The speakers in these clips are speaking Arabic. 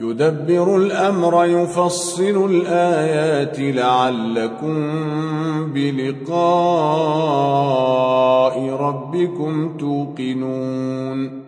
يدبر الأمر يفصل الآيات لعلكم بلقاء ربكم توقنون.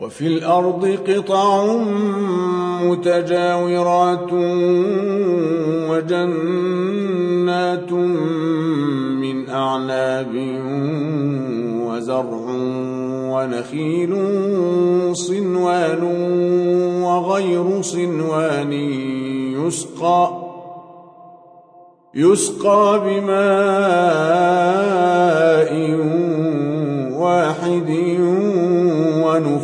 وفي الأرض قطع متجاورات وجنات من أعناب وزرع ونخيل صنوان وغير صنوان يسقى يسقى بماء واحد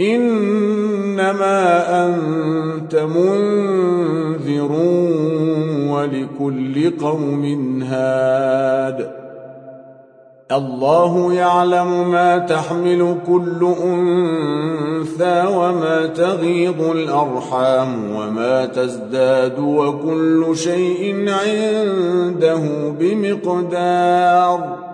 إنما أنت منذر ولكل قوم هاد. الله يعلم ما تحمل كل أنثى وما تغيض الأرحام وما تزداد وكل شيء عنده بمقدار.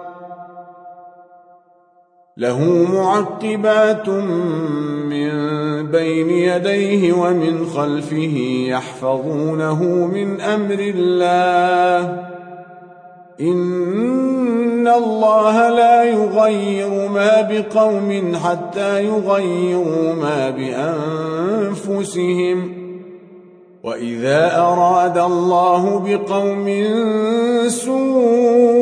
له معقبات من بين يديه ومن خلفه يحفظونه من أمر الله. إن الله لا يغير ما بقوم حتى يغيروا ما بأنفسهم. وإذا أراد الله بقوم سوءا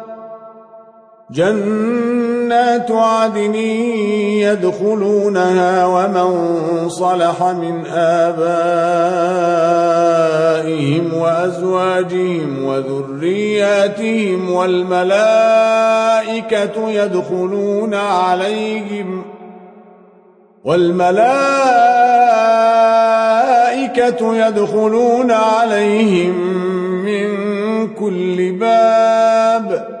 جنات عدن يدخلونها ومن صلح من آبائهم وأزواجهم وذرياتهم والملائكة يدخلون عليهم والملائكة يدخلون عليهم من كل باب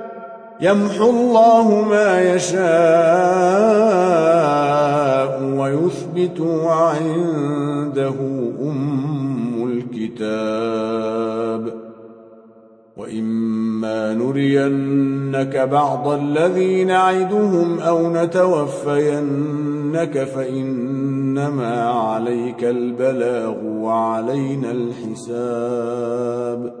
يمحو الله ما يشاء ويثبت عنده أم الكتاب. وإما نرينك بعض الذي نعدهم أو نتوفينك فإنما عليك البلاغ وعلينا الحساب.